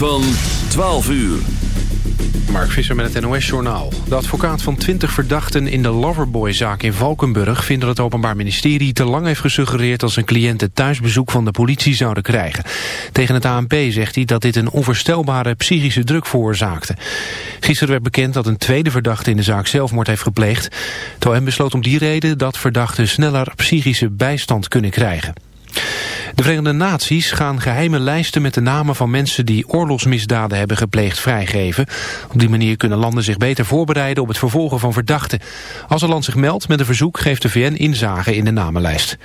Van 12 uur. Mark Visser met het NOS-journaal. De advocaat van 20 verdachten in de Loverboy-zaak in Valkenburg... vindt dat het Openbaar Ministerie te lang heeft gesuggereerd... als zijn cliënten thuisbezoek van de politie zouden krijgen. Tegen het ANP zegt hij dat dit een onvoorstelbare psychische druk veroorzaakte. Gisteren werd bekend dat een tweede verdachte in de zaak zelfmoord heeft gepleegd. Het OM besloot om die reden dat verdachten sneller psychische bijstand kunnen krijgen. De Verenigde Naties gaan geheime lijsten met de namen van mensen die oorlogsmisdaden hebben gepleegd vrijgeven. Op die manier kunnen landen zich beter voorbereiden op het vervolgen van verdachten. Als een land zich meldt met een verzoek geeft de VN inzage in de namenlijst.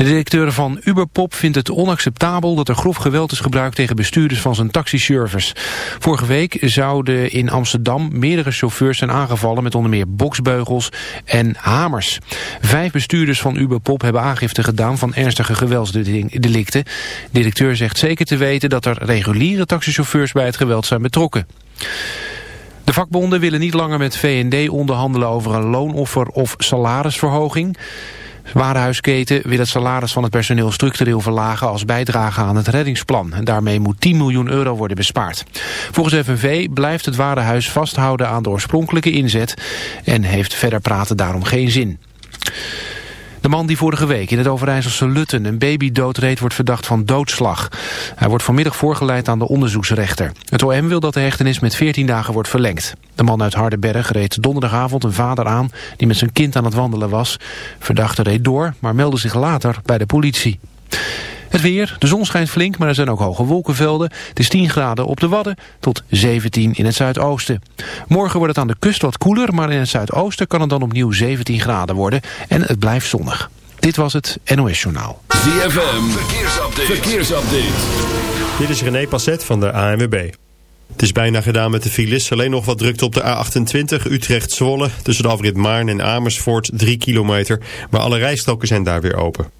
De directeur van Uberpop vindt het onacceptabel dat er grof geweld is gebruikt tegen bestuurders van zijn taxiservice. Vorige week zouden in Amsterdam meerdere chauffeurs zijn aangevallen met onder meer boksbeugels en hamers. Vijf bestuurders van Uberpop hebben aangifte gedaan van ernstige geweldsdelicten. De directeur zegt zeker te weten dat er reguliere taxichauffeurs bij het geweld zijn betrokken. De vakbonden willen niet langer met VND onderhandelen over een loonoffer of salarisverhoging. Warenhuisketen wil het salaris van het personeel structureel verlagen als bijdrage aan het reddingsplan. En daarmee moet 10 miljoen euro worden bespaard. Volgens FNV blijft het warenhuis vasthouden aan de oorspronkelijke inzet en heeft verder praten daarom geen zin. De man die vorige week in het Overijsselse Lutten een baby doodreed wordt verdacht van doodslag. Hij wordt vanmiddag voorgeleid aan de onderzoeksrechter. Het OM wil dat de hechtenis met 14 dagen wordt verlengd. De man uit Hardenberg reed donderdagavond een vader aan die met zijn kind aan het wandelen was. Verdachte reed door, maar meldde zich later bij de politie. Het weer, de zon schijnt flink, maar er zijn ook hoge wolkenvelden. Het is 10 graden op de Wadden tot 17 in het zuidoosten. Morgen wordt het aan de kust wat koeler, maar in het zuidoosten kan het dan opnieuw 17 graden worden. En het blijft zonnig. Dit was het NOS Journaal. ZFM, verkeersupdate. verkeersupdate. Dit is René Passet van de ANWB. Het is bijna gedaan met de files. Alleen nog wat drukte op de A28 Utrecht-Zwolle... tussen de afrit Maarn en Amersfoort 3 kilometer. Maar alle rijstroken zijn daar weer open.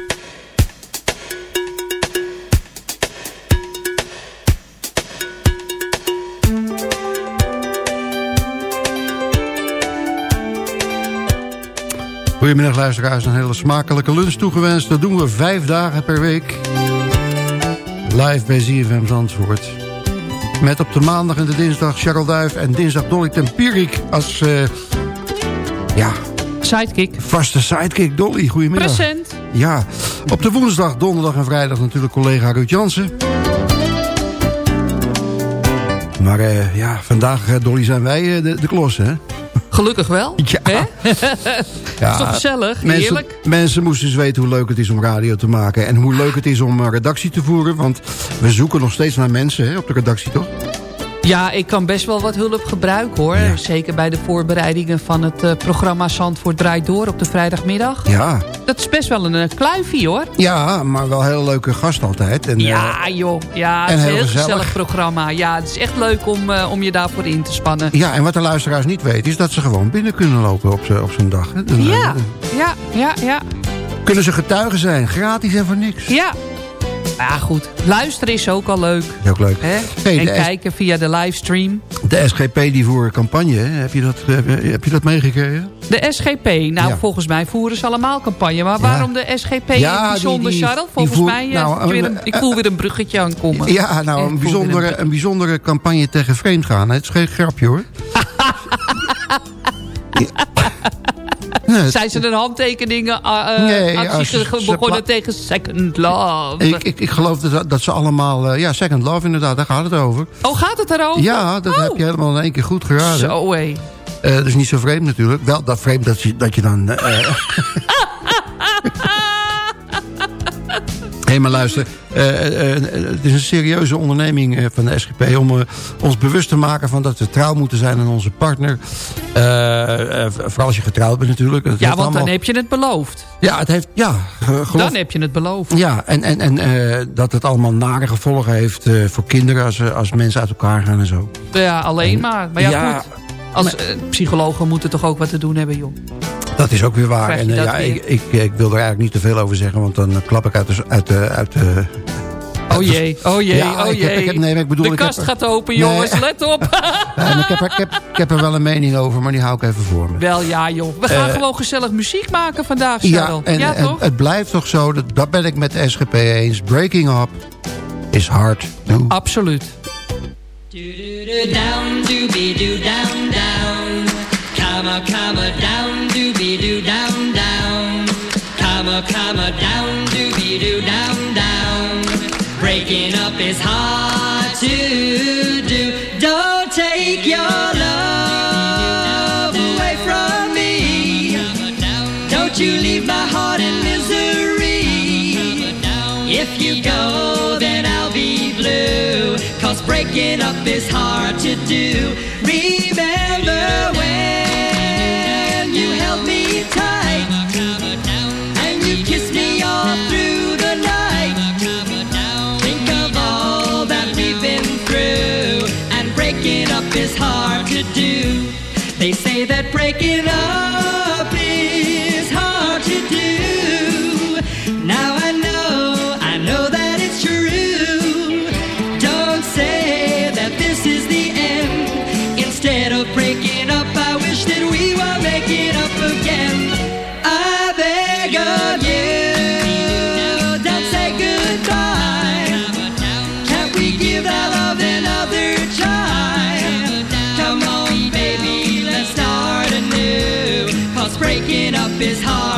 Goedemiddag luisteraars, een hele smakelijke lunch toegewenst. Dat doen we vijf dagen per week. Live bij ZFM Zandvoort. Met op de maandag en de dinsdag Charles Duif en dinsdag Dolly Tempierik als... Uh, ja... Sidekick. Vaste sidekick Dolly, goedemiddag. Present. Ja, op de woensdag, donderdag en vrijdag natuurlijk collega Ruud Jansen. Maar uh, ja, vandaag, uh, Dolly, zijn wij uh, de, de klossen, hè? Gelukkig wel. Ja. Hè? Ja, is toch gezellig? Mensen, Heerlijk. mensen moesten eens weten hoe leuk het is om radio te maken. En hoe leuk het is om een redactie te voeren. Want we zoeken nog steeds naar mensen hè, op de redactie, toch? Ja, ik kan best wel wat hulp gebruiken hoor. Zeker bij de voorbereidingen van het eh, programma Zandvoort Draait Door op de vrijdagmiddag. Ja. Dat is best wel een uh, kluifie hoor. Ja, maar wel een hele leuke gast altijd. En, Ja eh, joh, ja, en het is een heel gezellig. gezellig programma. Ja, het is echt leuk om, om je daarvoor in te spannen. ja, en wat de luisteraars niet weten... is dat ze gewoon binnen kunnen lopen op op zo'n dag. hè. Ja, ja, ja, ja. Kunnen ze getuigen zijn, gratis en voor niks. Ja. Ja, goed. Luisteren is ook al leuk. Is ook leuk. Hè? Hey, en kijken via de livestream. De SGP die voor een campagne, hè, heb je dat, heb, je dat meegekregen? De SGP. Nou, Ja. volgens mij voeren ze allemaal campagne. Maar Ja. waarom de SGP in Ja, het bijzonder, die- Charles? Volgens voer- mij... eh, nou, weer een- ik voel weer een bruggetje aankomen. Ja, nou, Ik een bijzondere, een bijzondere campagne tegen vreemdgaan. Het is geen grapje, hoor. Nee, Zijn ze een handtekeningen uh, Nee, actie ze- ze begonnen tegen Second Love? ik, ik, ik geloof dat, dat ze allemaal... eh, ja, Second Love inderdaad, daar gaat het over. oh, gaat het daarover? Ja, dat Oh. heb je helemaal in één keer goed geraden. Zo, hé. Dat is niet zo vreemd natuurlijk. Wel dat vreemd dat je, dat je dan... Hé, maar luister. eh, eh, eh, het is een serieuze onderneming van de SGP... om ons bewust te maken van dat we trouw moeten zijn aan onze partner. Vooral als je getrouwd bent natuurlijk. Ja, want dan heb je het beloofd. Ja, het heeft... Ja, geloof... Dan heb je het beloofd. Ja, en, en, en dat het allemaal nare gevolgen heeft voor kinderen... Als, als mensen uit elkaar gaan en zo. Ja, alleen maar. Maar ja, Ja, goed. Als psychologen moeten toch ook wat te doen hebben, joh. Dat is ook weer waar. En eh, ja, weer? ik, ik, ik wil er eigenlijk niet te veel over zeggen... want dan eh, klap ik uit de... Uit de, uit de Oh jee, oh jee, Ja, oh ik heb- jee. ik heb- nee, maar ik bedoel, de ik heb kast gaat open, Nee. jongens. Let op. Ja, ik, heb er, ik, heb, ik heb er wel een mening over, maar die hou ik even voor me. Wel ja, joh. We gaan Eh, gewoon gezellig muziek maken vandaag, Ja, en, ja en toch? het blijft toch zo, dat, dat ben ik met de SGP eens. Breaking up is hard Absoluut. Down. If you go, then I'll be blue. Cause breaking up is hard to do. Remember when you held me tight and you kissed me all through the night. Think of all that we've been through, and breaking up is hard to do. They say that breaking up is hard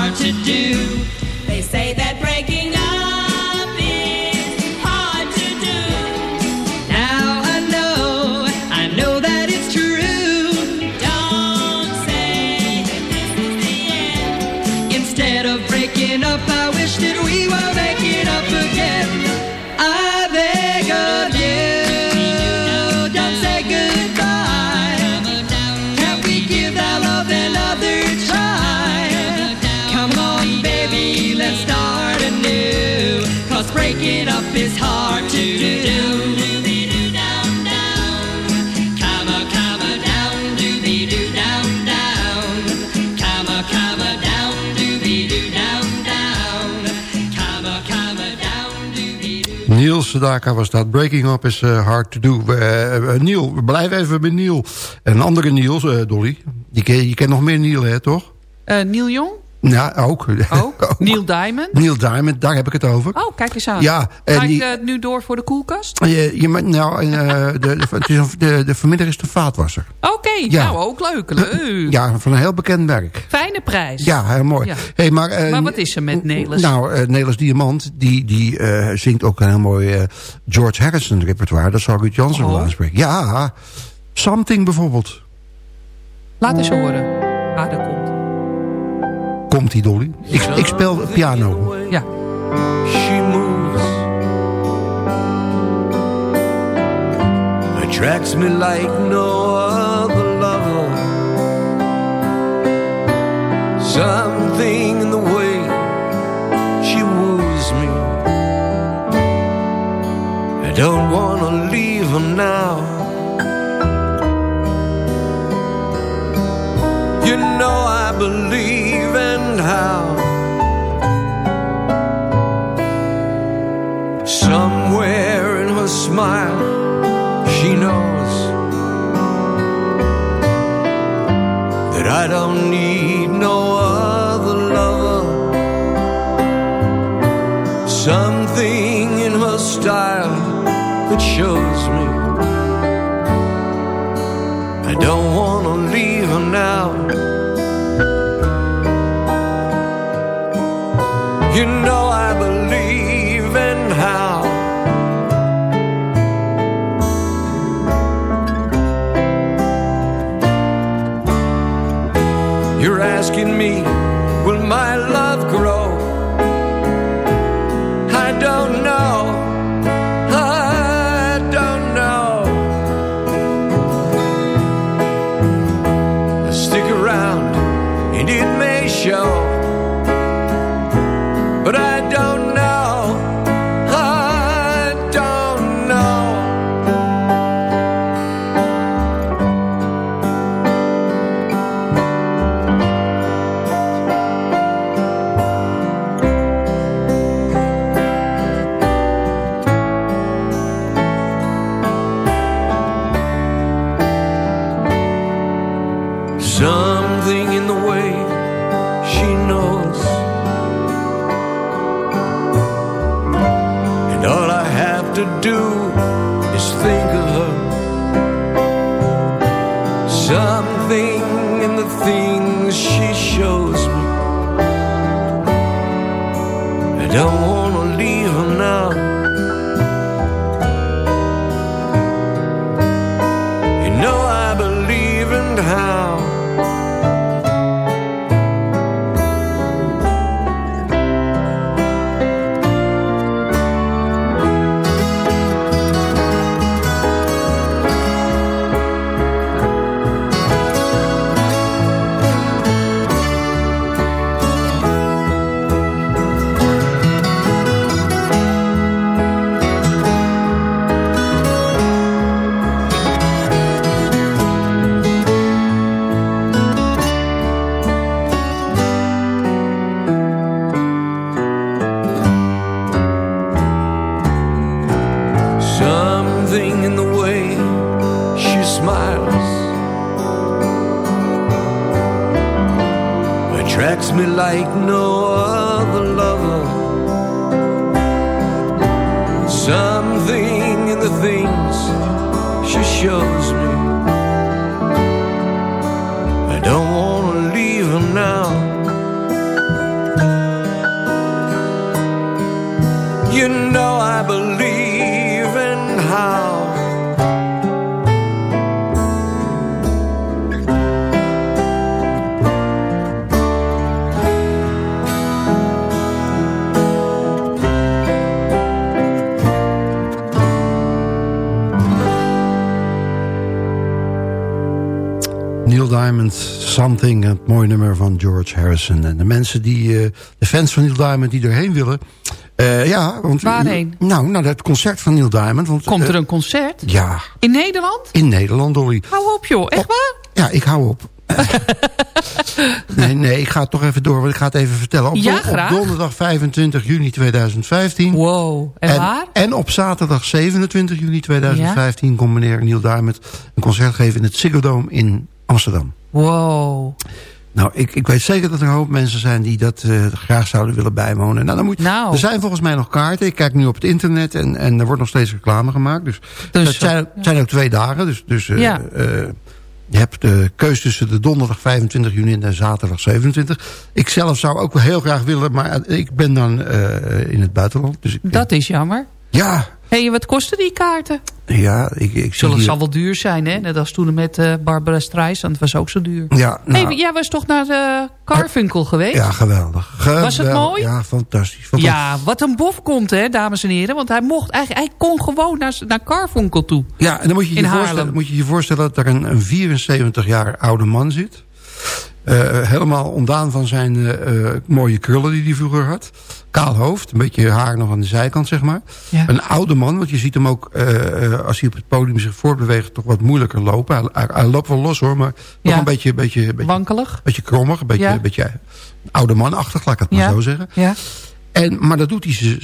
Niels Sedaka was dat. Breaking up is eh, hard to do. Niel, we blijven even bij Niel. Een andere Niels, eh, Dolly. Je kent nog meer Niel, hè, toch? Neil Jong? Ja, ook. Ook? Neil Diamond? Neil Diamond, daar heb ik het over. Oh, kijk eens aan. Ja, en Ga ik eh, nu door voor de koelkast? Je, je, nou, eh, de, de, de, de vanmiddag is de vaatwasser. Oké, Ja. nou ook leuk. leuk. Ja, van een heel bekend merk. Fijne prijs. Ja, heel mooi. Ja. Hey, maar, eh, Maar wat is er met Nelis? Nou, Nelis Diamant, die, die zingt ook een heel mooi George Harrison repertoire. Dat zal Ruud Jansen wel Oh. aanspreken. Ja, Something bijvoorbeeld. Laat eens horen. Ah, daar komt. Komt die Dolly? Ik, ik speel piano. Ja. she moves attracts me like no other lover something in the way she woos me I don't wanna leave her now you know I believe and how. Somewhere in her smile, she knows that I don't need attracts me like no other lover. Something in the things she shows Diamond, Something, het mooie nummer van George Harrison. En de mensen die, eh, de fans van Neil Diamond die erheen willen... eh, ja, want, Waarheen? Nou, naar het concert van Neil Diamond. Want, Komt er eh, een concert? Ja, In Nederland? in Nederland, Dolly. Hou op joh, echt waar? Ja, ik hou op. nee, nee, ik ga het toch even door, want ik ga het even vertellen. Op, Ja, op graag. donderdag 25 juni 2015... Wow, en, waar? En op zaterdag 27 juni 2015 komt meneer Neil Diamond een concert geven in het Ziggo Dome in Amsterdam. Wow. Nou, ik, ik weet zeker dat er een hoop mensen zijn die dat eh, graag zouden willen bijwonen. Nou, dan moet, Nou. Er zijn volgens mij nog kaarten. Ik kijk nu op het internet en, en er wordt nog steeds reclame gemaakt. Dus, Dus, het zijn, zijn ook twee dagen. Dus, dus eh, Ja. eh, je hebt de keus tussen de donderdag 25 juni en de zaterdag 27. Ik zelf zou ook heel graag willen, maar ik ben dan in het buitenland. Dus ik, Dat is jammer. Ja. Hé, hey, wat kosten die kaarten? Ja, ik, ik Zullen, hier... zal wel duur zijn, hè? Net als toen met uh, Barbara Streisand. Het was ook zo duur. Ja, nou, hey, jij was toch naar de Carfunkel geweest? Ja, geweldig. geweldig. Was het mooi? Ja, fantastisch, fantastisch. Ja, wat een bof komt, hè, dames en heren. Want hij mocht eigenlijk, hij kon gewoon naar, naar Carfunkel toe. Ja, en dan moet je je, voorstellen, moet je, je voorstellen dat er een, een 74 jaar oude man zit. Uh, helemaal ontdaan van zijn uh, mooie krullen die hij vroeger had. Kaal hoofd, een beetje haar nog aan de zijkant, zeg maar. Ja. Een oude man, want je ziet hem ook, uh, als hij op het podium zich voortbeweegt... toch wat moeilijker lopen. Hij, hij, hij loopt wel los hoor, maar ja. een beetje, beetje, beetje... Wankelig? beetje krommig, een beetje, ja. een beetje oude manachtig, laat ik het maar zo zeggen. Ja. En, maar dat doet hij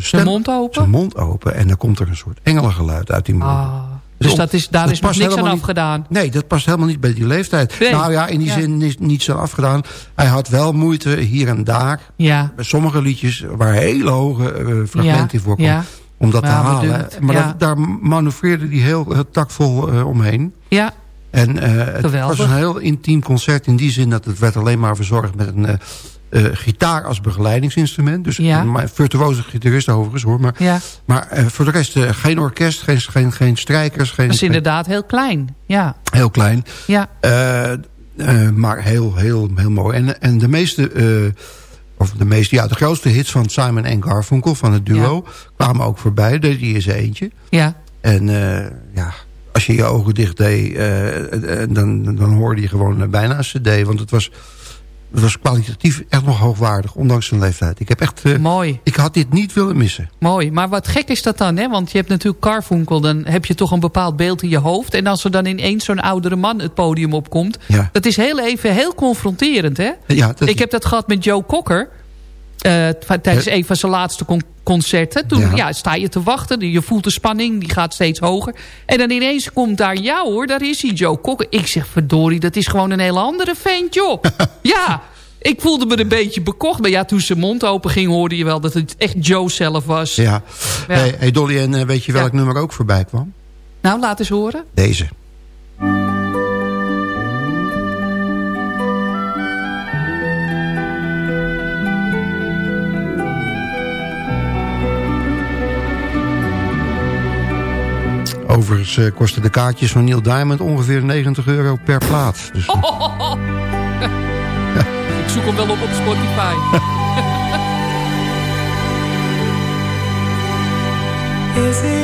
zijn mond open. Zijn mond open. En dan komt er een soort engelengeluid uit die mond. Ah. Dus, dat is, daar is nog niks aan afgedaan? Niet, nee, dat past helemaal niet bij die leeftijd. Nee. Nou ja, in die ja. zin is niets aan afgedaan. Hij had wel moeite hier en daar. Ja. Bij sommige liedjes waar hele hoge uh, fragmenten voorkomen. Ja. Om dat te halen. Maar dat, daar manoeuvreerde hij heel, heel taktvol uh, omheen. Ja. En uh, het was een heel intiem concert in die zin dat het werd alleen maar verzorgd met een... Uh, gitaar als begeleidingsinstrument. Dus ja. een virtuoze gitarist overigens hoor. Maar, ja. maar uh, voor de rest uh, geen orkest, geen, geen, geen strijkers. Geen, dat is inderdaad heel klein. Ja. Heel klein. Ja. Maar heel, heel, heel mooi. En, en de meeste... of de meeste, ja, de grootste hits van Simon en Garfunkel, van het duo, ja. kwamen ook voorbij. Deed hij eens eentje. Ja. En ja, als je je ogen dicht deed, dan, dan hoorde je gewoon bijna een cd. Want het was het was kwalitatief echt nog hoogwaardig, ondanks zijn leeftijd. Ik heb echt... Uh, Mooi. Ik had dit niet willen missen. Mooi. Maar wat gek is dat dan, hè? Want je hebt natuurlijk Carfunkel, dan heb je toch een bepaald beeld in je hoofd. En als er dan ineens zo'n oudere man het podium opkomt... Ja. dat is heel even heel confronterend, hè? Ja, dat... Ik heb dat gehad met Joe Cocker... Uh, tijdens een van zijn laatste con concerten. Toen ja. ja. sta je te wachten, je voelt de spanning, die gaat steeds hoger. En dan ineens komt daar, ja hoor, daar is hij, Joe Cocker. Ik zeg, verdorie, dat is gewoon een hele andere vent, joh. ja, ik voelde me een beetje bekocht. Maar ja, toen zijn mond open ging, hoorde je wel dat het echt Joe zelf was. Ja. ja. Hey, hey, Dolly, en uh, weet je welk ja. nummer ook voorbij kwam? Nou, laat eens horen. Deze. Overigens uh, kosten de kaartjes van Neil Diamond ongeveer 90 euro per plaats. Dus, oh, oh, oh. Ik zoek hem wel op op Spotify. Is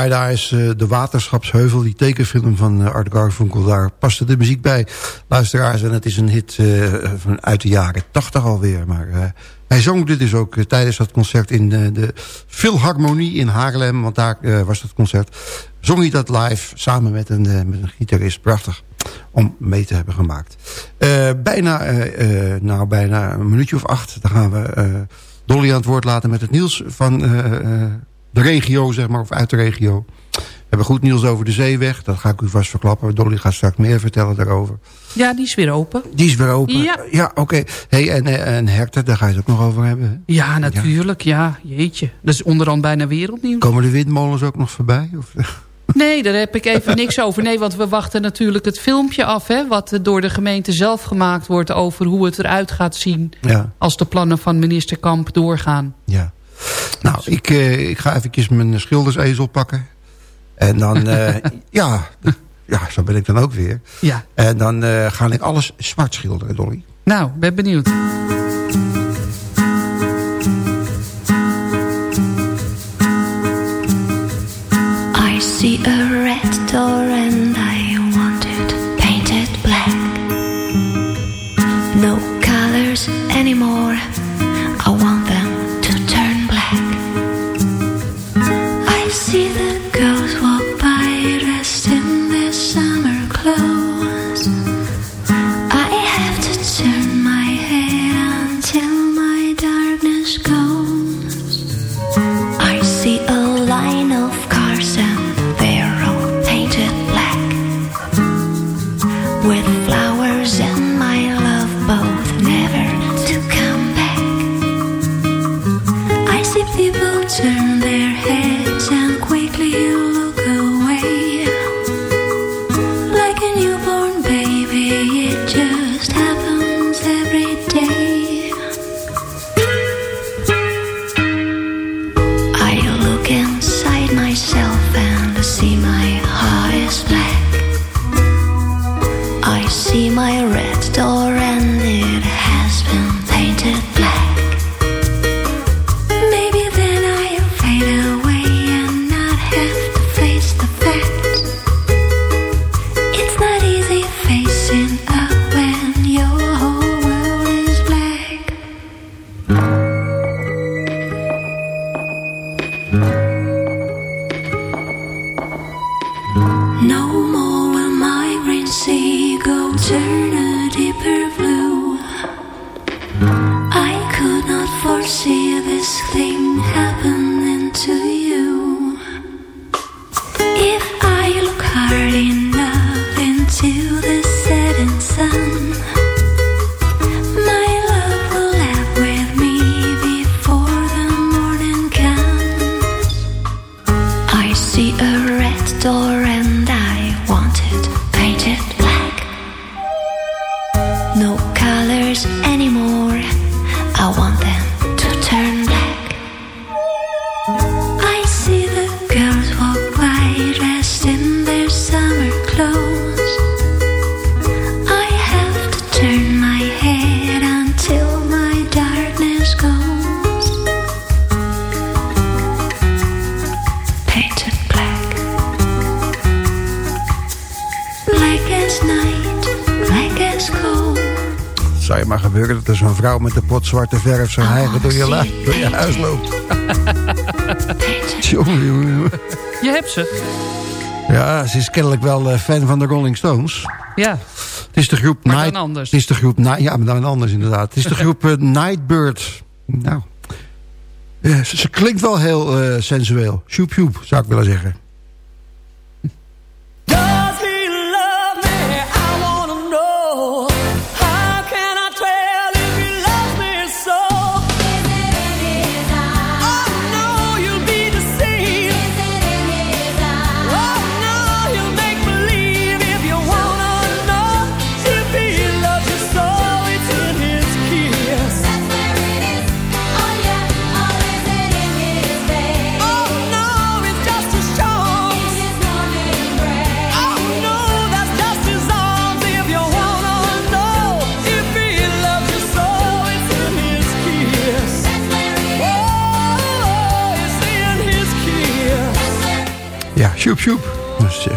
Bright Eyes, uh, de Waterschapsheuvel, die tekenfilm van uh, Art Garfunkel, daar paste de muziek bij. Luisteraars, en het is een hit uh, van uit de jaren tachtig alweer. Maar hij zong dit dus ook tijdens dat concert in de, de Philharmonie in Haarlem, want daar was dat concert. Zong hij dat live samen met een, met een gitarist, prachtig om mee te hebben gemaakt. bijna, nou, bijna een minuutje of acht, dan gaan we Dolly aan het woord laten met het nieuws van de regio, zeg maar, of uit de regio. We hebben goed nieuws over de zeeweg. Dat ga ik u vast verklappen. Dolly gaat straks meer vertellen daarover. Ja, die is weer open. Die is weer open? Ja. Ja, oké. Hey, en, eh, en herten, daar ga je het ook nog over hebben. Ja, natuurlijk. Ja, jeetje. Dat is onderhand bijna wereldnieuws. Komen de windmolens ook nog voorbij? Of? Nee, daar heb ik even niks over. Nee, want we wachten natuurlijk het filmpje af... Hè, wat door de gemeente zelf gemaakt wordt... over hoe het eruit gaat zien... Ja. als de plannen van minister Kamp doorgaan. Ja. Nou, ik, uh, ik ga eventjes mijn schildersezel pakken. En dan, uh, ja, ja, zo ben ik dan ook weer. Ja. En dan uh, ga ik alles zwart schilderen, Dolly. Nou, ben benieuwd. I see a red door and see the girls walk no colors anymore. I want them. Vrouw met de pot zwarte verf zijn eigen door je, door je huis loopt. jongen. Je hebt ze. Ja, ze is kennelijk wel uh, fan van de Rolling Stones. Ja. Het is de groep maar Night... dan anders. Het is de groep... Ja, maar dan anders inderdaad. Het is de groep uh, Nightbird. Nou... Uh, ze, ze, klinkt wel heel uh, sensueel. Shoep, zou ik willen zeggen. Sjoep Sjoep. Dus, eh,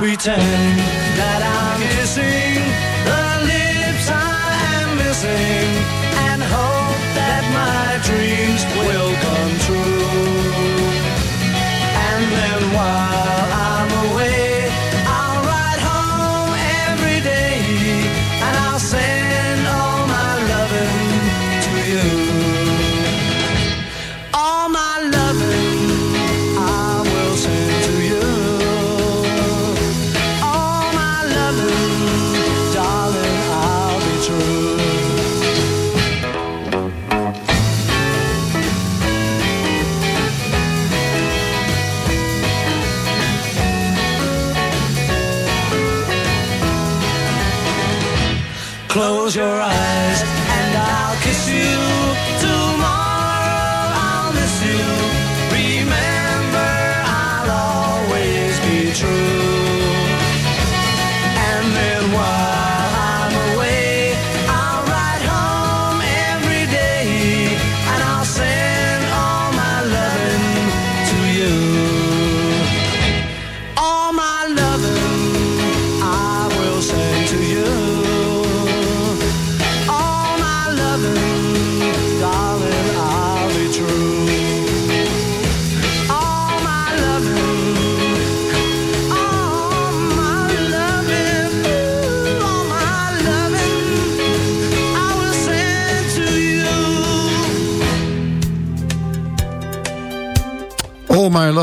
Cher natuurlijk. Dus.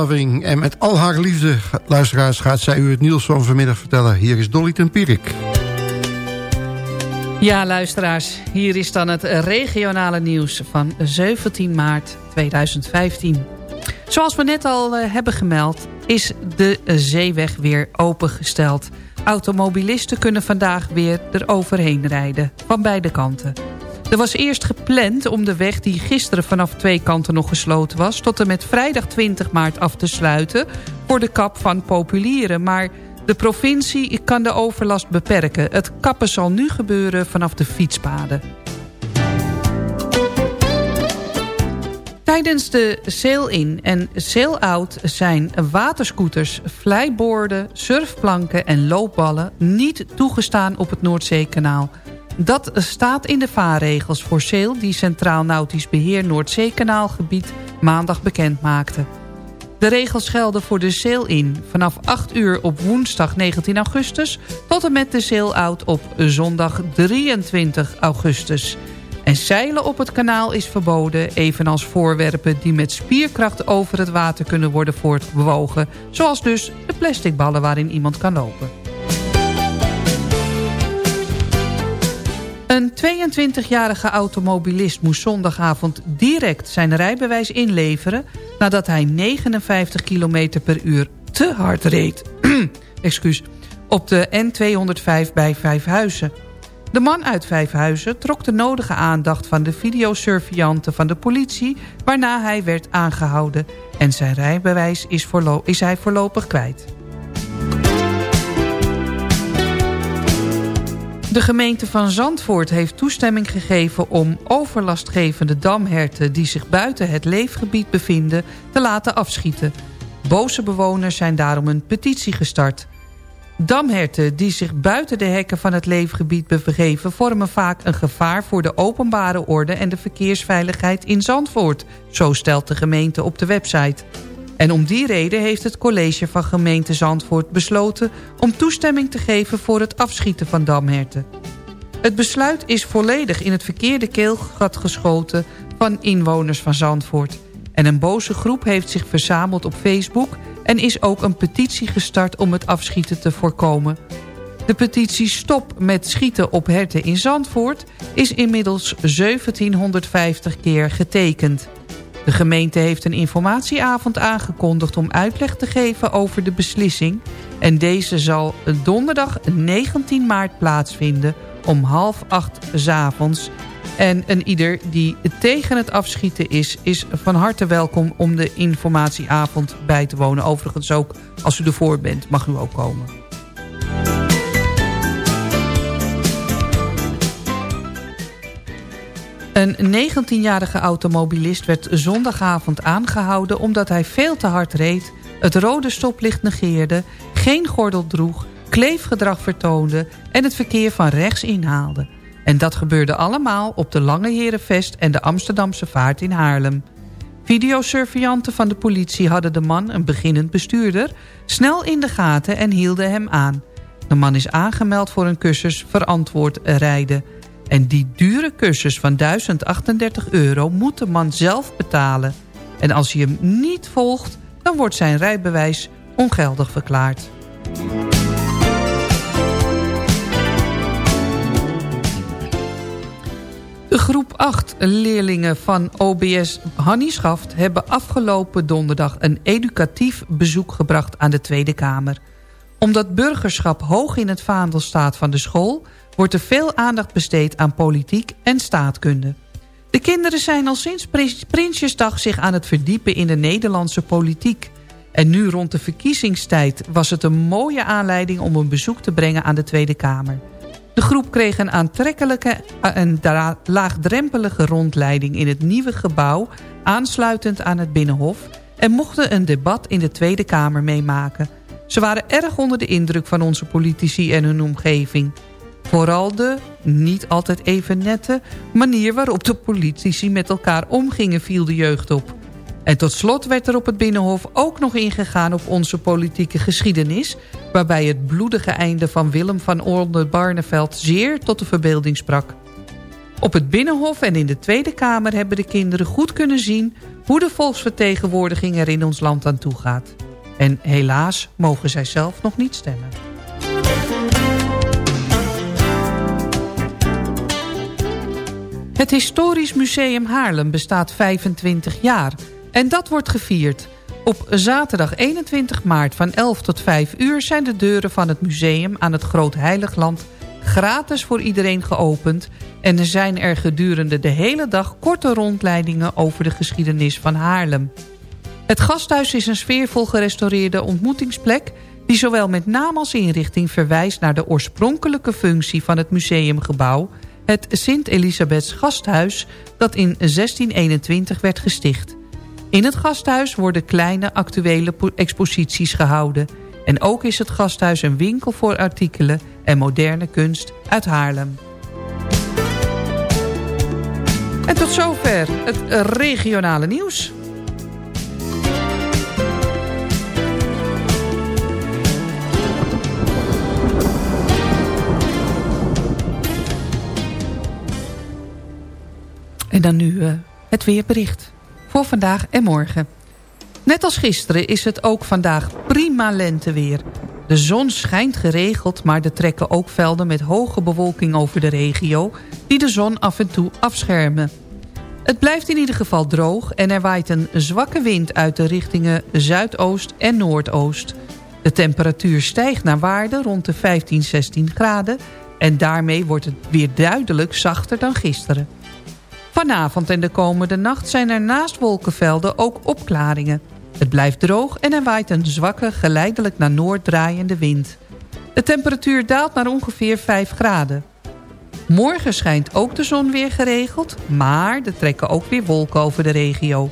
En met al haar liefde, luisteraars, gaat zij u het nieuws van vanmiddag vertellen. Hier is Dolly Tempierik. Ja, luisteraars, hier is dan het regionale nieuws van 17 maart 2015. Zoals we net al eh, hebben gemeld, is de zeeweg weer opengesteld. Automobilisten kunnen vandaag weer eroverheen rijden, van beide kanten. Er was eerst gepland om de weg die gisteren vanaf twee kanten nog gesloten was... tot en met vrijdag 20 maart af te sluiten voor de kap van populieren. Maar de provincie kan de overlast beperken. Het kappen zal nu gebeuren vanaf de fietspaden. Tijdens de sail-in en sail-out zijn waterscooters, flyboarden, surfplanken en loopballen niet toegestaan op het Noordzeekanaal. Dat staat in de vaarregels voor Sail die Centraal Nautisch Beheer Noordzeekanaalgebied maandag bekend maakte. De regels gelden voor de sail-in vanaf 8 uur op woensdag 19 augustus... tot en met de sail-out op zondag 23 augustus. En zeilen op het kanaal is verboden... evenals voorwerpen die met spierkracht over het water kunnen worden voortbewogen... zoals dus de plastic ballen waarin iemand kan lopen. Een 22-jarige automobilist moest zondagavond direct zijn rijbewijs inleveren... nadat hij 59 km per uur te hard reed. Op de N205 bij Vijfhuizen. De man uit Vijfhuizen trok de nodige aandacht van de videosurveillanten van de politie... waarna hij werd aangehouden en zijn rijbewijs is, is hij voorlopig kwijt. De gemeente van Zandvoort heeft toestemming gegeven om overlastgevende damherten... die zich buiten het leefgebied bevinden, te laten afschieten. Boze bewoners zijn daarom een petitie gestart. Damherten die zich buiten de hekken van het leefgebied begeven... vormen vaak een gevaar voor de openbare orde en de verkeersveiligheid in Zandvoort. Zo stelt de gemeente op de website. En om die reden heeft het college van gemeente Zandvoort besloten... om toestemming te geven voor het afschieten van damherten. Het besluit is volledig in het verkeerde keelgat geschoten... van inwoners van Zandvoort. En een boze groep heeft zich verzameld op Facebook... en is ook een petitie gestart om het afschieten te voorkomen. De petitie Stop met schieten op herten in Zandvoort... is inmiddels 1750 keer getekend. De gemeente heeft een informatieavond aangekondigd om uitleg te geven over de beslissing. En deze zal donderdag 19 maart plaatsvinden om half acht s avonds. En een ieder die tegen het afschieten is, is van harte welkom om de informatieavond bij te wonen. Overigens ook, als u ervoor bent, mag u ook komen. Een 19-jarige automobilist werd zondagavond aangehouden... omdat hij veel te hard reed, het rode stoplicht negeerde... geen gordel droeg, kleefgedrag vertoonde... en het verkeer van rechts inhaalde. En dat gebeurde allemaal op de Lange Herenvest... en de Amsterdamse Vaart in Haarlem. Videosurveillanten van de politie hadden de man, een beginnend bestuurder... snel in de gaten en hielden hem aan. De man is aangemeld voor een cursus verantwoord rijden... En die dure cursus van 1038 euro moet de man zelf betalen. En als hij hem niet volgt, dan wordt zijn rijbewijs ongeldig verklaard. De groep 8 leerlingen van OBS Hannieschaft... hebben afgelopen donderdag een educatief bezoek gebracht aan de Tweede Kamer. Omdat burgerschap hoog in het vaandel staat van de school wordt er veel aandacht besteed aan politiek en staatkunde. De kinderen zijn al sinds Prinsjesdag zich aan het verdiepen in de Nederlandse politiek. En nu rond de verkiezingstijd was het een mooie aanleiding om een bezoek te brengen aan de Tweede Kamer. De groep kreeg een aantrekkelijke en laagdrempelige rondleiding in het nieuwe gebouw... aansluitend aan het Binnenhof... en mochten een debat in de Tweede Kamer meemaken. Ze waren erg onder de indruk van onze politici en hun omgeving... Vooral de, niet altijd even nette, manier waarop de politici met elkaar omgingen viel de jeugd op. En tot slot werd er op het Binnenhof ook nog ingegaan op onze politieke geschiedenis... waarbij het bloedige einde van Willem van Olden-Barneveld zeer tot de verbeelding sprak. Op het Binnenhof en in de Tweede Kamer hebben de kinderen goed kunnen zien... hoe de volksvertegenwoordiging er in ons land aan toe gaat. En helaas mogen zij zelf nog niet stemmen. Het Historisch Museum Haarlem bestaat 25 jaar. En dat wordt gevierd. Op zaterdag 21 maart van 11 tot 5 uur zijn de deuren van het museum aan het Groot Heiligland gratis voor iedereen geopend. En er zijn er gedurende de hele dag korte rondleidingen over de geschiedenis van Haarlem. Het gasthuis is een sfeervol gerestaureerde ontmoetingsplek... die zowel met naam als inrichting verwijst naar de oorspronkelijke functie van het museumgebouw het Sint-Elisabeths gasthuis dat in 1621 werd gesticht. In het gasthuis worden kleine actuele exposities gehouden. En ook is het gasthuis een winkel voor artikelen en moderne kunst uit Haarlem. En tot zover het regionale nieuws. Dan nu uh, het weerbericht. Voor vandaag en morgen. Net als gisteren is het ook vandaag prima lenteweer. De zon schijnt geregeld, maar er trekken ook velden met hoge bewolking over de regio... die de zon af en toe afschermen. Het blijft in ieder geval droog en er waait een zwakke wind uit de richtingen zuidoost en noordoost. De temperatuur stijgt naar waarde rond de 15, 16 graden... en daarmee wordt het weer duidelijk zachter dan gisteren. Vanavond en de komende nacht zijn er naast wolkenvelden ook opklaringen. Het blijft droog en er waait een zwakke, geleidelijk naar noord draaiende wind. De temperatuur daalt naar ongeveer 5 graden. Morgen schijnt ook de zon weer geregeld, maar er trekken ook weer wolken over de regio.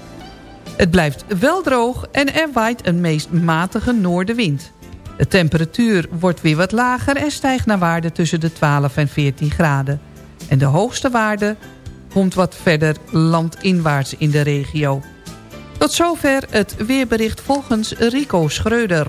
Het blijft wel droog en er waait een meest matige noordenwind. De temperatuur wordt weer wat lager en stijgt naar waarde tussen de 12 en 14 graden. En de hoogste waarde komt wat verder landinwaarts in de regio. Tot zover het weerbericht volgens Rico Schreuder.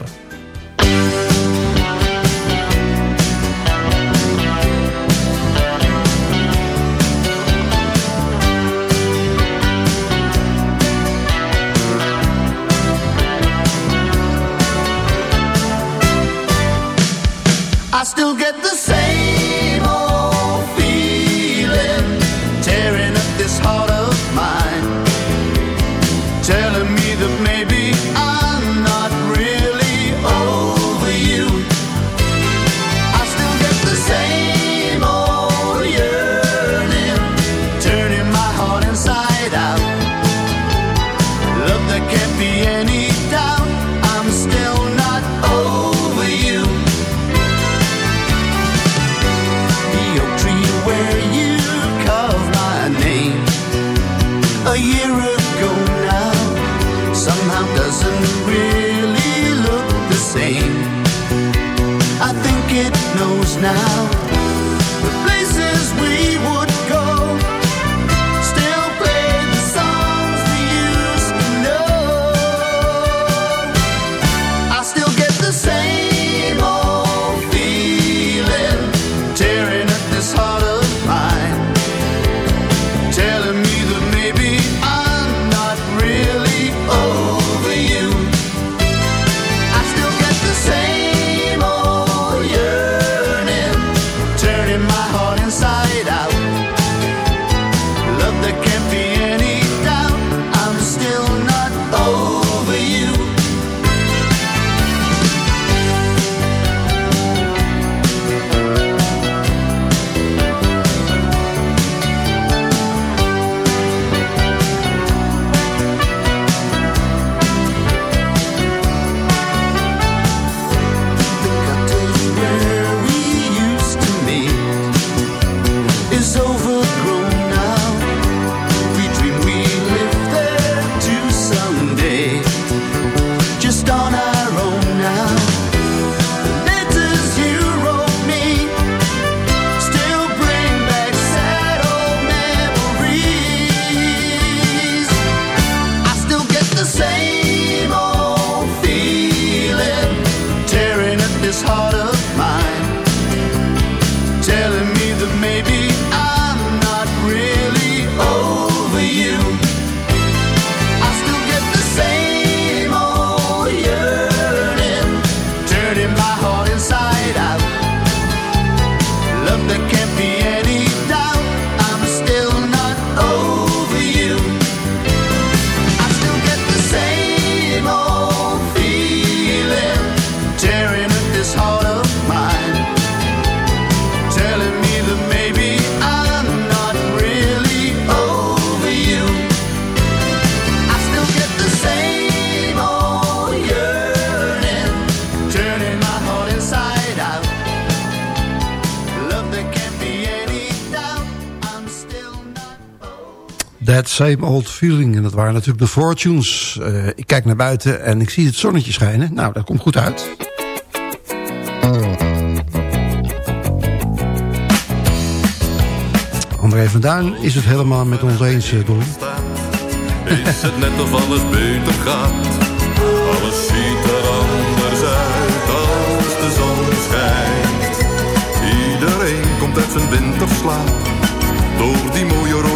Same Old Feeling. En dat waren natuurlijk de Fortunes. Uh, ik kijk naar buiten en ik zie het zonnetje schijnen. Nou, dat komt goed uit. André van Duin is het helemaal met ons eens, uh, Don. Is het net of alles beter gaat? Alles ziet er anders uit als de zon schijnt. Iedereen komt uit zijn winterslaap. Door die mooie rode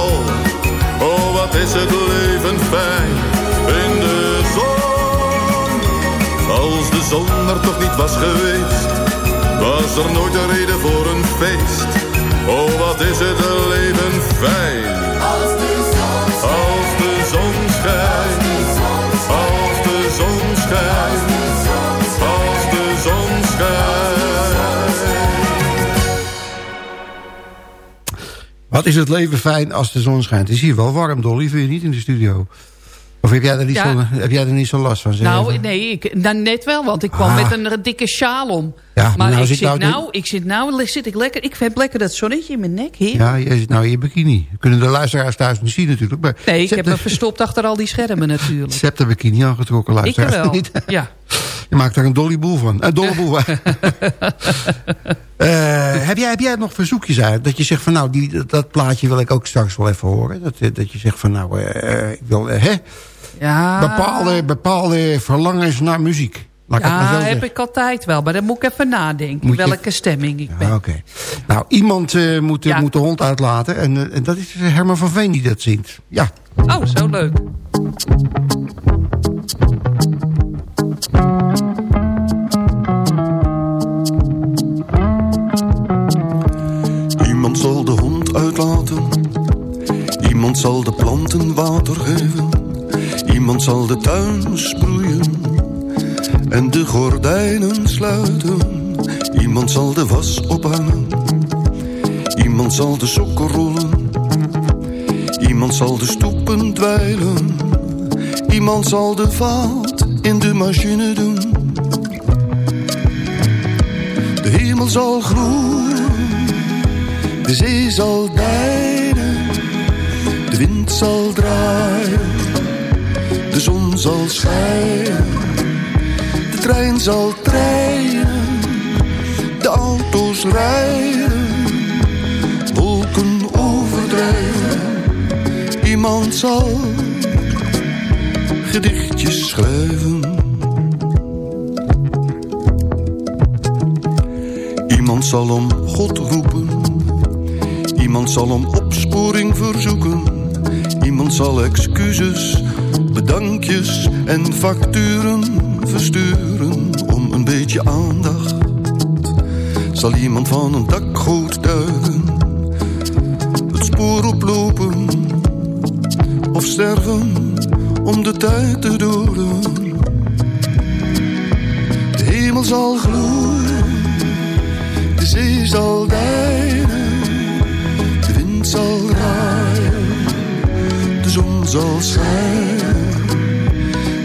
Wat is het leven fijn in de zon. Als de zon er toch niet was geweest, was er nooit een reden voor een feest. Oh, wat is het leven fijn. Wat is het leven fijn als de zon schijnt? Het is hier wel warm, Dolly, vind je niet in de studio? Of heb jij er niet, Ja. zo, heb jij er niet zo last van? Nou, even? nee, ik, nou, net wel, want ik kwam Ah. met een dikke sjaal om. Ja, maar nou ik, zit nou nou, ik zit nou, zit ik lekker, ik heb lekker dat zonnetje in mijn nek, heer. Ja, je zit nou in je bikini. Kunnen de luisteraars thuis niet zien natuurlijk. Maar Nee, ik heb de- me verstopt achter al die schermen natuurlijk. Seb de bikini aangetrokken, Ik luisteraars. wel, Niet? ja. Je maakt er een dollyboel van. Een dolleboel van. Eh, heb, jij, heb jij nog verzoekjes uit? Dat je zegt van nou, die, dat plaatje wil ik ook straks wel even horen. Dat, eh, dat je zegt van nou, eh, ik wil hè, Ja, bepaalde, bepaalde verlangens naar muziek. Laat ja heb zeggen. ik altijd wel, maar dan moet ik even nadenken Moet je- welke stemming ik ben. Oké. Nou, iemand moet, Ja. moet de hond uitlaten. En, en dat is Herman van Veen die dat zingt. Ja. Oh, zo leuk. Iemand zal de hond uitlaten. Iemand zal de planten water geven. Iemand zal de tuin sproeien. En de gordijnen sluiten. Iemand zal de was ophangen. Iemand zal de sokken rollen. Iemand zal de stoepen dweilen. Iemand zal de vaat in de machine doen. De hemel zal gloeien. De zee zal deinen, de wind zal draaien, de zon zal schijnen, de trein zal treinen, de auto's rijden, wolken overdrijven. Iemand zal gedichtjes schrijven. Iemand zal om God roepen. Iemand zal om opsporing verzoeken. Iemand zal excuses, bedankjes en facturen versturen om een beetje aandacht. Zal iemand van een dakgoot duiken, het spoor oplopen of sterven om de tijd te doden. De hemel zal gloeien, de zee zal deinen. Zal draaien, de zon zal schijnen,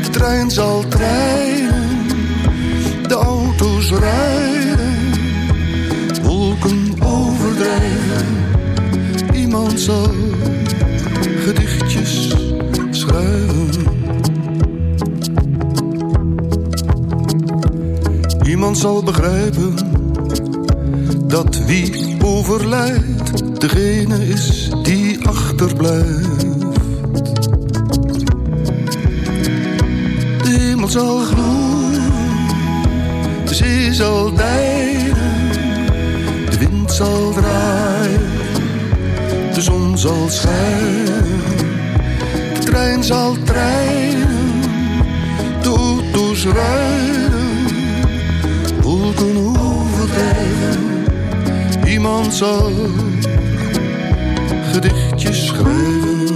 de trein zal treinen, de auto's rijden, wolken overdrijven. Iemand zal gedichtjes schrijven. Iemand zal begrijpen dat wie overlijdt degene is die achterblijft. De hemel zal gloeien, de zee zal dijden, de wind zal draaien, de zon zal schijnen, de trein zal treinen, de auto's rijden, wolken overdrijven, iemand zal gedichtjes schrijven.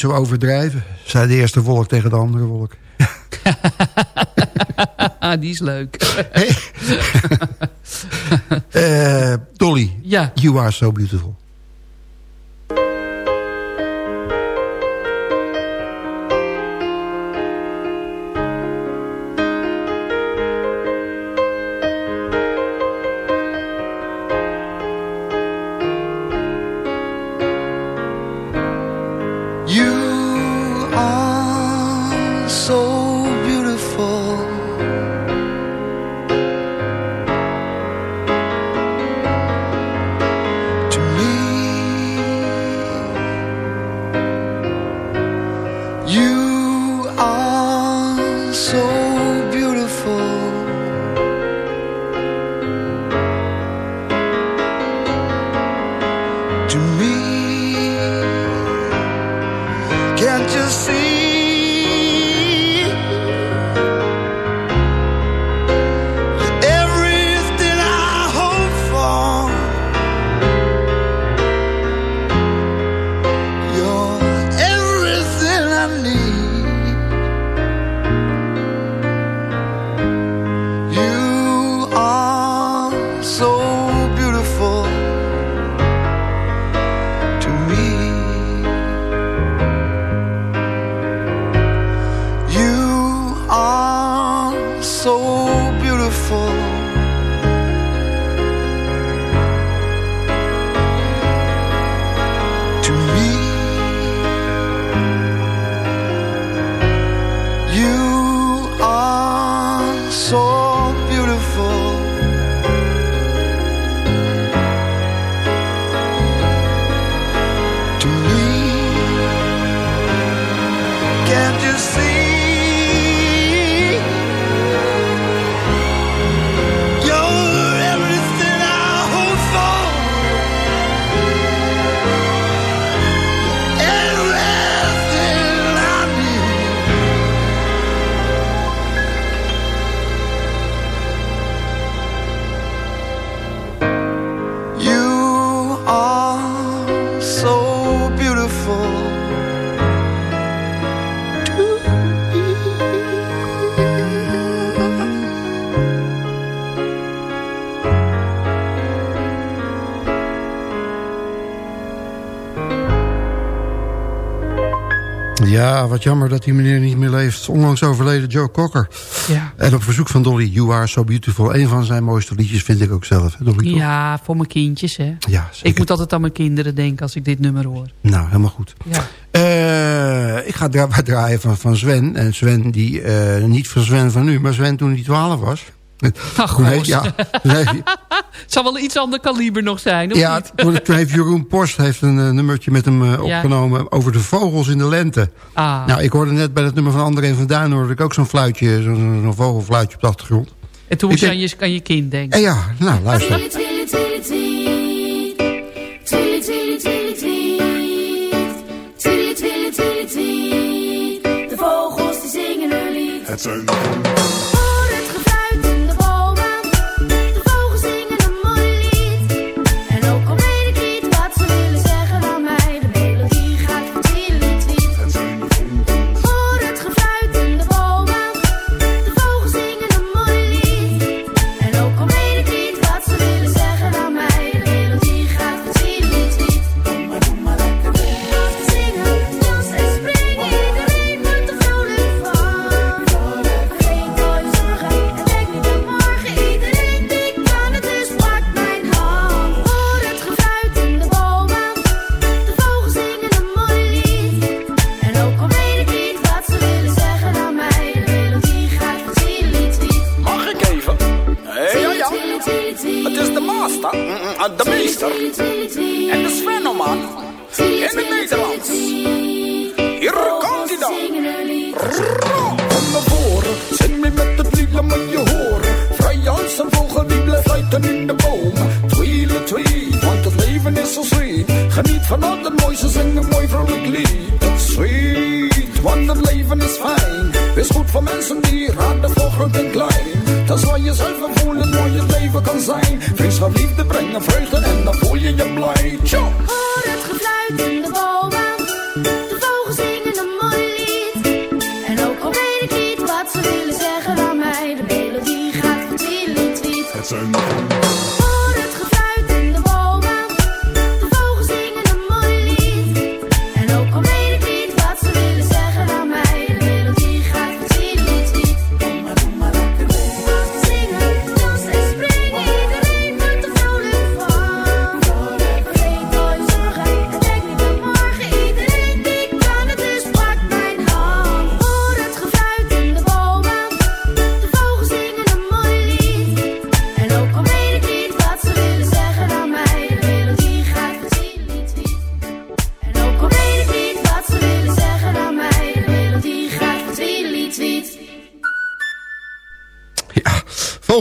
Zo overdrijven, zei de eerste wolk tegen de andere wolk. Die is leuk. Eh, Dolly, Ja. you are so beautiful. Wat jammer dat die meneer niet meer leeft. Onlangs overleden Joe Cocker. Ja. En op verzoek van Dolly, You Are So Beautiful. Een van zijn mooiste liedjes vind ik ook zelf. hè, Dolly, toch? Ja, voor mijn kindjes, hè. Ja, zeker. Ik moet altijd aan mijn kinderen denken als ik dit nummer hoor. Nou, helemaal goed. Ja. Eh, ik ga dra draaien van, van Sven. En Sven, die, eh, niet van Sven van nu, maar Sven toen hij 12 was. Ach, goed. ja, Het zal wel iets ander kaliber nog zijn, of ja. Toen, heeft Jeroen Post heeft een eh, nummertje met hem eh, opgenomen... Over de vogels in de lente. Ah. Nou, ik hoorde net bij het nummer van André van Duin... hoorde ik ook zo'n fluitje, zo'n eh, vogelfluitje op de achtergrond. En toen moest je aan, je je kind denken. Ja, nou, luister. De vogels die zingen. Het zijn klein. Dat is waar je zelf een voelen mooi het leven kan zijn. Vriendschap, liefde brengen vreugde en dan voel je je blij. Tja.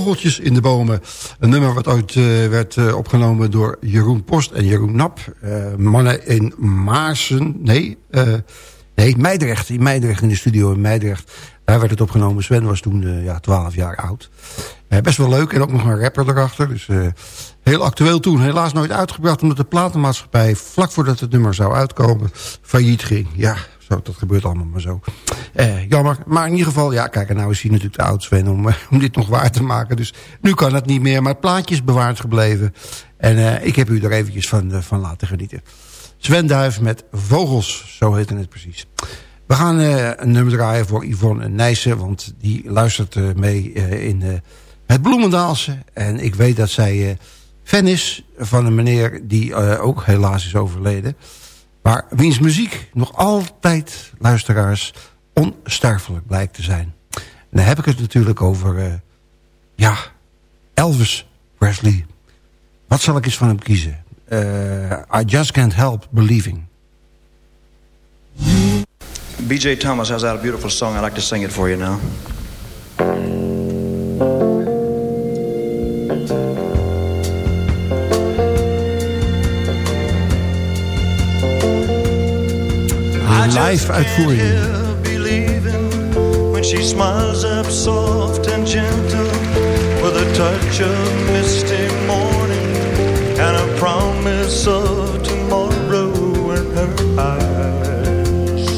Vogeltjes in de bomen. Een nummer wat ooit eh, werd eh, opgenomen door Jeroen Post en Jeroen Nap. Eh, mannen in Maarsen. Nee, nee, Meidrecht. In Meidrecht, in de studio in Meidrecht. Daar werd het opgenomen. Sven was toen ja, 12 jaar oud. Best wel leuk. En ook nog een rapper erachter. Dus heel actueel toen. Helaas nooit uitgebracht. Omdat de platenmaatschappij vlak voordat het nummer zou uitkomen failliet ging. Ja, dat gebeurt allemaal maar zo. Eh, jammer. Maar in ieder geval, ja, kijk, en nou is hij natuurlijk te oud, Sven, om, eh, om dit nog waar te maken. Dus nu kan het niet meer, maar het plaatje is bewaard gebleven. En eh, ik heb u er eventjes van, eh, van laten genieten. Sven met Vogels, zo heette het precies. We gaan eh, een nummer draaien voor Yvonne Nijssen, want die luistert eh, mee in het Bloemendaalse. En ik weet dat zij fan is van een meneer die ook helaas is overleden. Maar wiens muziek nog altijd, luisteraars, onsterfelijk blijkt te zijn. En dan heb ik het natuurlijk over, eh, ja, Elvis Presley. Wat zal ik eens van hem kiezen? Eh, I Just Can't Help Believing. BJ Thomas has out a beautiful song. I'd like to sing it for you now. Live uitvoering. believing when she smiles up soft and gentle with a touch of misty morning and a promise of tomorrow in her eyes.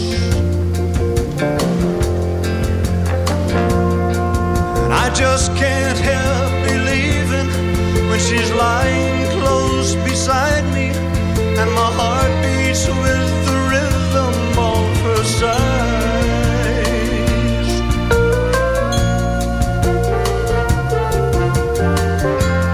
And I just can't help believing when she's lying close beside me and my heart beats with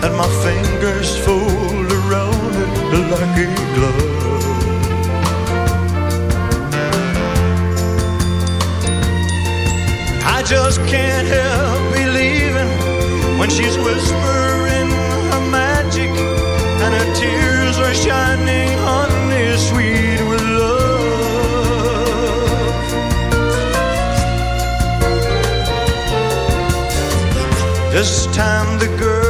that my fingers fold around it like a glove. I just can't help believing when she's whispering her magic and her tears are shining on honey sweet with love. This time the girl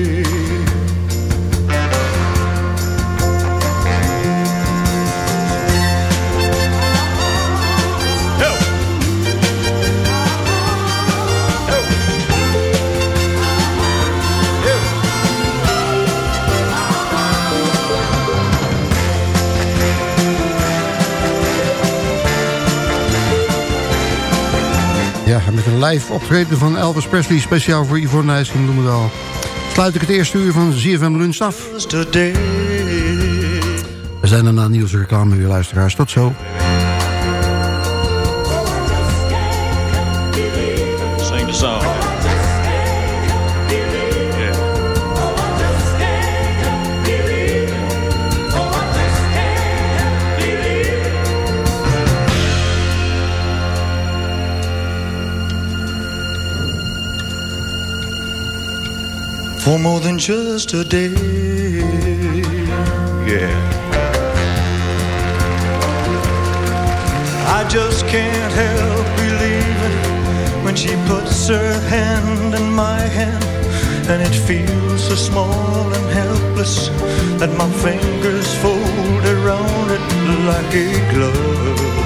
Live optreden van Elvis Presley... speciaal voor Yvonne Nijs in Bloemendaal. Sluit ik het eerste uur van ZFM Lunch af. We zijn er na nieuwsreclame weer, luisteraars. Tot zo. For more than just a day. Yeah. I just can't help believing when she puts her hand in my hand and it feels so small and helpless that my fingers fold around it like a glove.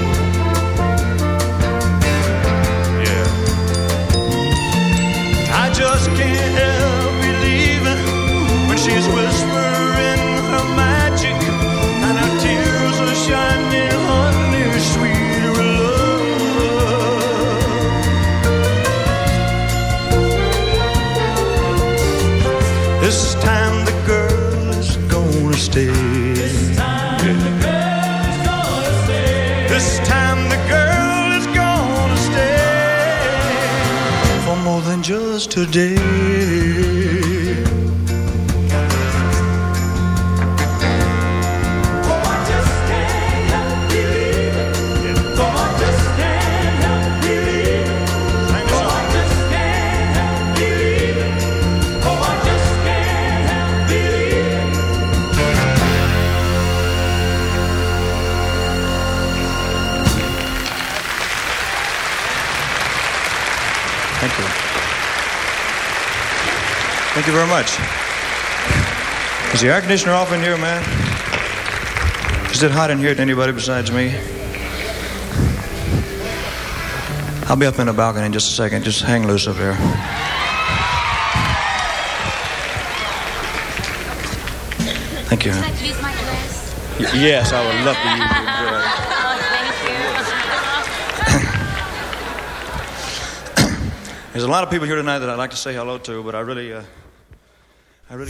Just the air conditioner off in here, man? Is it hot in here to anybody besides me? I'll be up in the balcony in just a second. Just hang loose up here. Thank you. Y- yes, I would love to use your dress. There's a lot of people here tonight that I'd like to say hello to, but I really, uh, I really.